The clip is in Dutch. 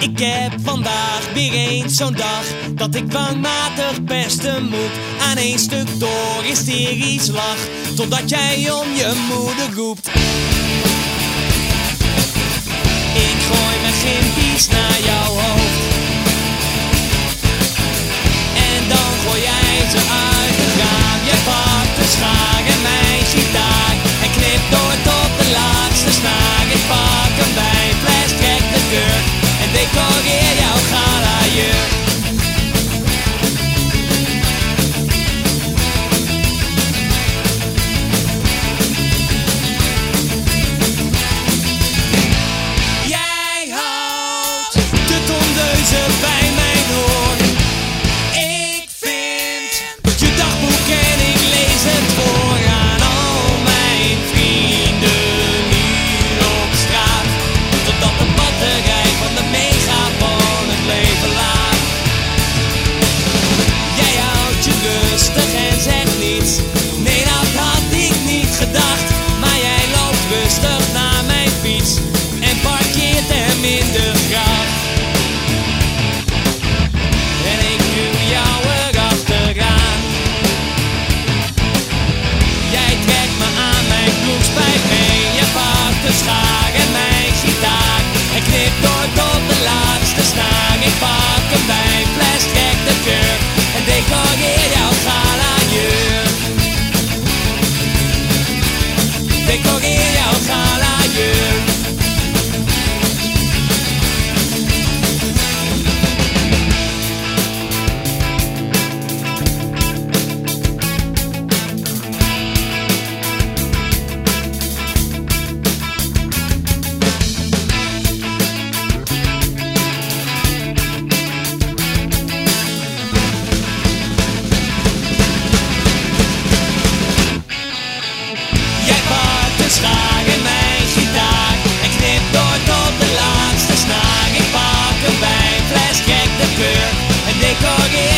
Ik heb vandaag weer eens zo'n dag dat ik dwangmatig pesten moet. Aan één stuk door hysterisch lach, totdat jij om je moeder roept. Ik gooi mijn gym En ik duw jou erachteraan. Jij trekt me aan, mijn bloed spijt mee, je paard te schaar. take again.